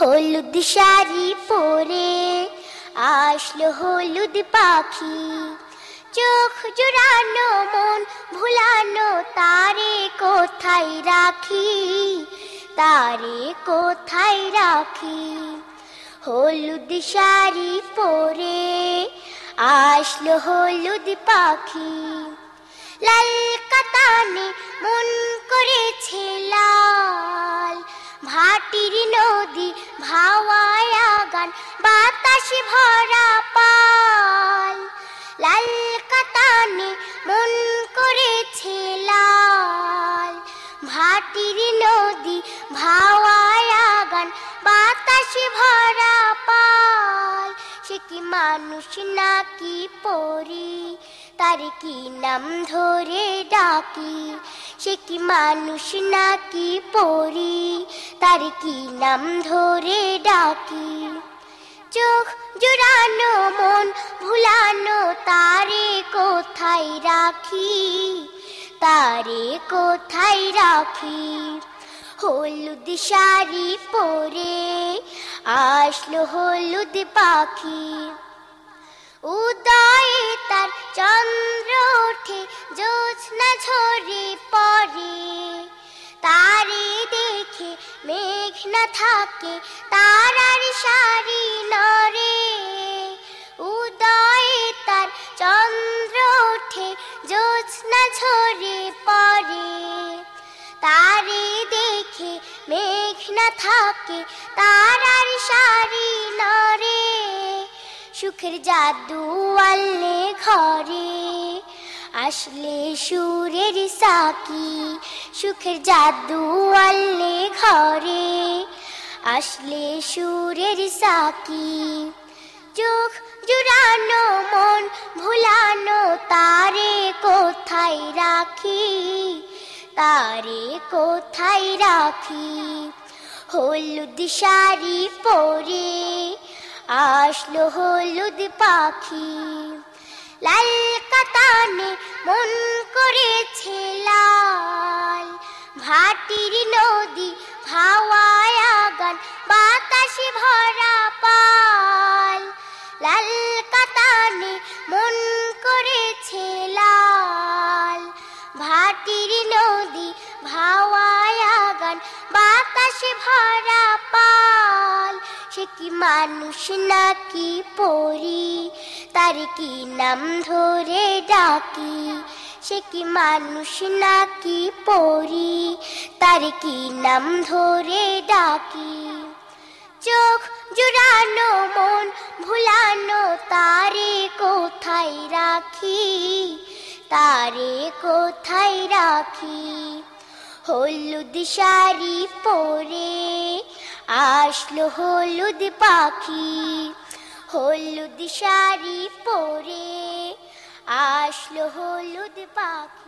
হলুদ শাড়ি পরে আসলো হলুদ পাখি। চোখ জোড়ানো মন ভুলানো তারে কোথায় রাখি? তারে কোথায় রাখি? হলুদ শাড়ি পরে আসলো হলুদ পাখি। লাল কাতানে মন করেছে লাল ভাটির নদী, ভাওয়ায় গান বাতাসে ভরা পাল। লাল কাতানে মন করেছে লাল। ভাটির নদী, ভাওয়ায় গান বাতাসে ভরা পাল। সে কি মানুষ নাকি পরি, তার কি নাম ধরে ডাকি? সে কি মানুষ নাকি পরি? তার কি নাম ধরে ডাকি? চোখ জোড়ানো মন ভুলানো তারে কোথায় রাখি? তারে কোথায় রাখি? হলুদ শাড়ি পরে আসলো হলুদ পাখি। উদয়ে তার চন্দ্র ওঠে, জ্যোৎস্না ঝরে পড়ে তারে দেখে মেঘ না থাকে তারার শাড়ি নরে। উদয়ে তার চন্দ্র ওঠে, জ্যোৎস্না ঝরে পড়ে। তারে দেখে মেঘ না থাকে তারার শাড়ি নরে। সুখের জাদু আল্লে ঘরে। আসলে সুরের সাকি, সুখের জাদু আল্লে ঘরে। আসলে সুরের সাকি, চোখ জুড়ানো মন ভুলানো, তারে কোথায় রাখি? তারে কোথায় রাখি? হলুদ শাড়ি পরে আসলো হলুদ পাখি। লাল কাতানে ভাটির নদী ভাওয়ায় গান বাতাসে ভরা পাল। লাল কাতানে মন করেছে লাল। ভাটির নদী ভাওয়ায় গান বাতাসে ভরা পাল। সে কি মানুষ নাকি পরি? তার কি নাম ধরে ডাকি? সে কি মানুষ নাকি পরি? তার কি নাম ধরে ডাকি? চোখ জুড়ানো মন, ভুলানো তারে কোথায় রাখি? তারে কোথায় রাখি? হলুদ শাড়ি পরে আসলো হলুদ পাখি। হলুদ শাড়ি পরে আসলো হলুদ পাখি।